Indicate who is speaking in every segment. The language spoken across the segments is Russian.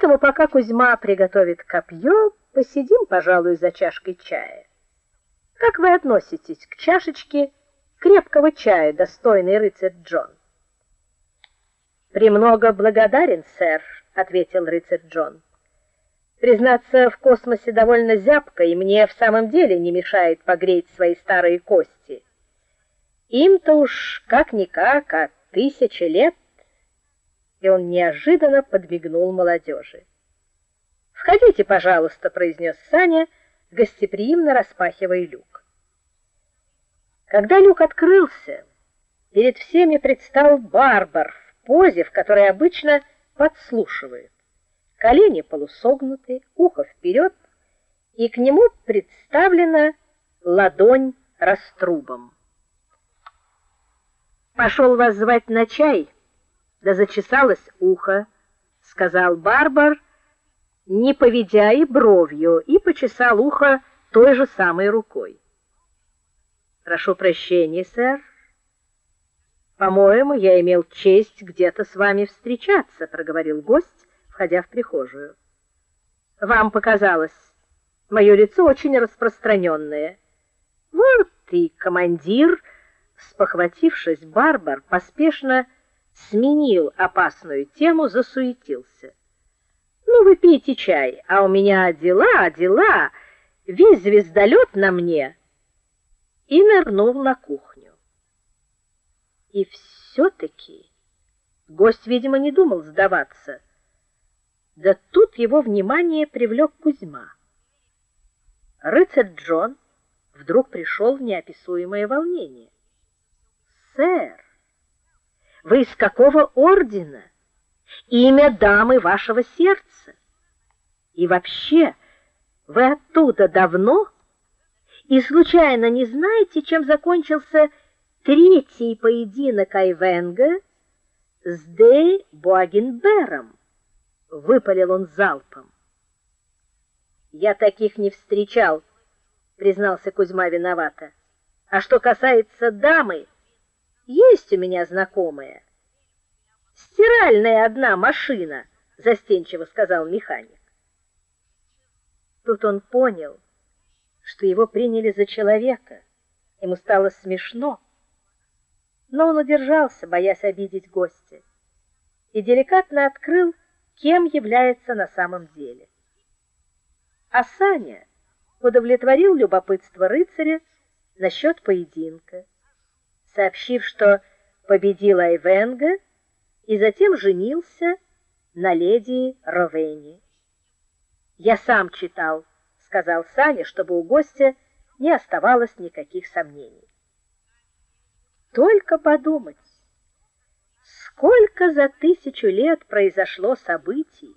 Speaker 1: Поэтому пока Кузьма приготовит копье, посидим, пожалуй, за чашкой чая. Как вы относитесь к чашечке крепкого чая, достойный рыцарь Джон?
Speaker 2: Премного благодарен, сэр, ответил рыцарь Джон. Признаться, в космосе довольно зябко, и мне в самом деле не мешает погреть свои старые кости. Им-то уж как никак, а тысячи лет. И он неожиданно подмигнул молодежи. "Входите, пожалуйста", произнес Саня, гостеприимно распахивая люк. Когда люк открылся, перед всеми предстал барбар в позе, в которой обычно подслушивают колени полусогнуты, ухо вперед, и к нему представлена ладонь раструбом. Пошел вас звать на чай, да зачесалось ухо, сказал Барбар, не поведя и бровью, и почесал ухо той же самой рукой. Прошу прощения, сэр. По-моему, я имел честь где-то с вами встречаться, проговорил гость входя в прихожую. Вам показалось, мое лицо очень распространенное. Вот и командир, спохватившись, Барбар поспешно сменил опасную тему, засуетился. Ну вы пейте чай, а у меня дела, дела. Весь звездолет на мне. И нырнул на кухню. И все таки гость, видимо, не думал сдаваться. Да тут его внимание привлек Кузьма. Рыцарь Джон вдруг пришел в неописуемое волнение. Сэр, вы из какого ордена? Имя дамы вашего сердца? И вообще, вы оттуда давно? И случайно не знаете, чем закончился третий поединок Айвенга с Де Буагенбером? выпалил он залпом. Я таких не встречал, признался Кузьма виновато. А что касается дамы, есть у меня знакомая. Стиральная одна машина, застенчиво сказал механик. Тут он понял, что его приняли за человека. Ему стало смешно, но он удержался, боясь обидеть гостя, и деликатно открыл кем является на самом деле. А Саня удовлетворил любопытство рыцаря насчет поединка, сообщив, что победил Айвенга и затем женился на леди Ровени. Я сам читал, сказал Саня, чтобы у гостя не оставалось никаких сомнений. Только подумать, Сколько за тысячу лет произошло событий,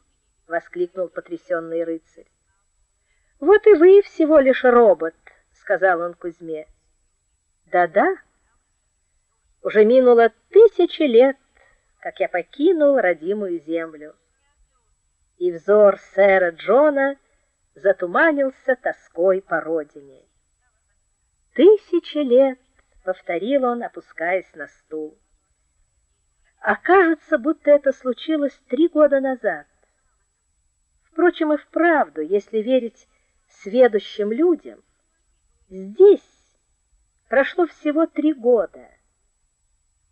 Speaker 2: воскликнул потрясенный рыцарь. Вот и вы всего лишь робот, сказал он Кузьме. Да-да. Уже минуло тысячи лет, как я покинул родимую землю. И взор сэра Джона затуманился тоской по родине. Тысячи лет, повторил он, опускаясь на стул. А кажется, будто это случилось три года назад. Впрочем, и вправду, если верить сведущим людям, здесь прошло всего три года,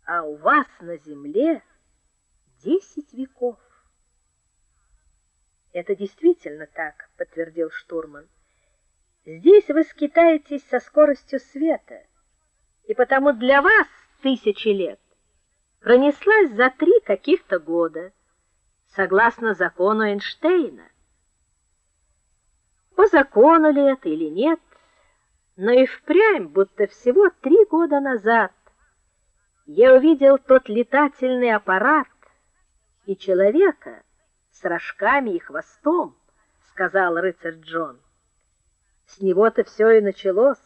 Speaker 2: а у вас на земле десять веков. Это действительно так, подтвердил штурман. Здесь вы скитаетесь со скоростью света, и потому для вас тысячи лет пронеслась за три каких-то года, согласно закону Эйнштейна. По закону ли это или нет, но и впрямь, будто всего три года назад я увидел тот летательный аппарат и человека с рожками и хвостом, сказал рыцарь Джон. С него-то все и началось.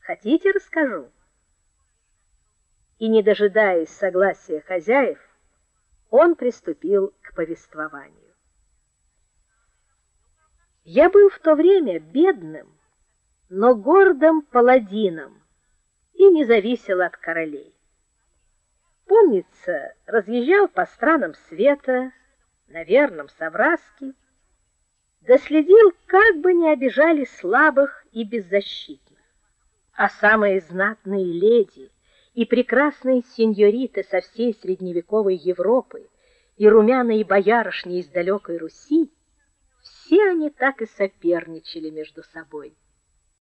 Speaker 2: Хотите, расскажу? и, не дожидаясь согласия хозяев, он приступил к повествованию. Я был в то время бедным, но гордым паладином и не зависел от королей. Помнится, разъезжал по странам света, на верном совраске, доследил, как бы не обижали слабых и беззащитных. А самые знатные леди и прекрасные сеньориты со всей средневековой Европы и румяные боярышни из далекой Руси, все они так и соперничали между собой.